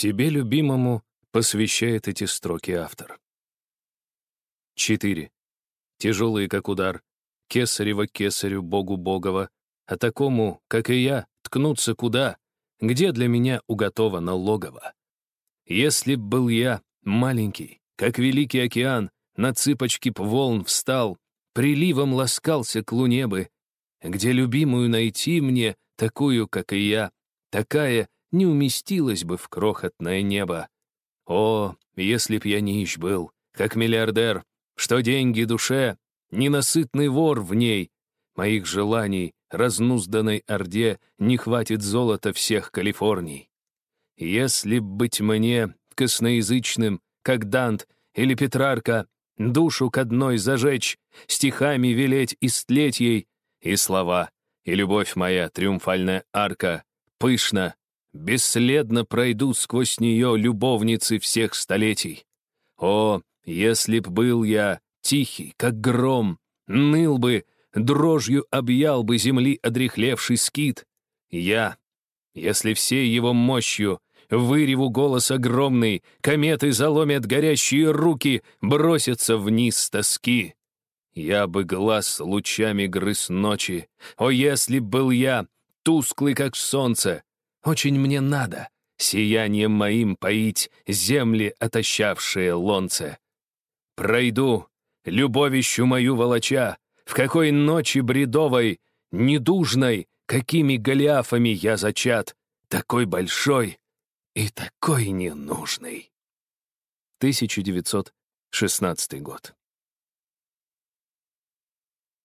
Себе любимому посвящает эти строки автор. 4. Тяжелые, как удар, кесарева кесарю, богу богова, а такому, как и я, ткнуться куда, где для меня уготовано логово. Если б был я маленький, как великий океан, на цыпочки б волн встал, приливом ласкался к луне бы, где любимую найти мне, такую, как и я, такая не уместилась бы в крохотное небо. О, если б я нищ был, как миллиардер, что деньги душе, ненасытный вор в ней, моих желаний, разнузданной орде, не хватит золота всех Калифорний. Если б быть мне косноязычным, как Дант или Петрарка, душу к одной зажечь, стихами велеть и стлеть ей, и слова, и любовь моя, триумфальная арка, пышно, бесследно пройду сквозь нее любовницы всех столетий. О, если б был я тихий, как гром, ныл бы, дрожью объял бы земли одрехлевший скит. Я, если всей его мощью выреву голос огромный, кометы заломят горящие руки, бросятся вниз тоски. Я бы глаз лучами грыз ночи. О, если б был я, тусклый, как солнце, очень мне надо сиянием моим поить земли, отощавшие лонце. Пройду, любовищу мою волоча, в какой ночи бредовой, недужной, какими голиафами я зачат, такой большой и такой ненужный. 1916 год.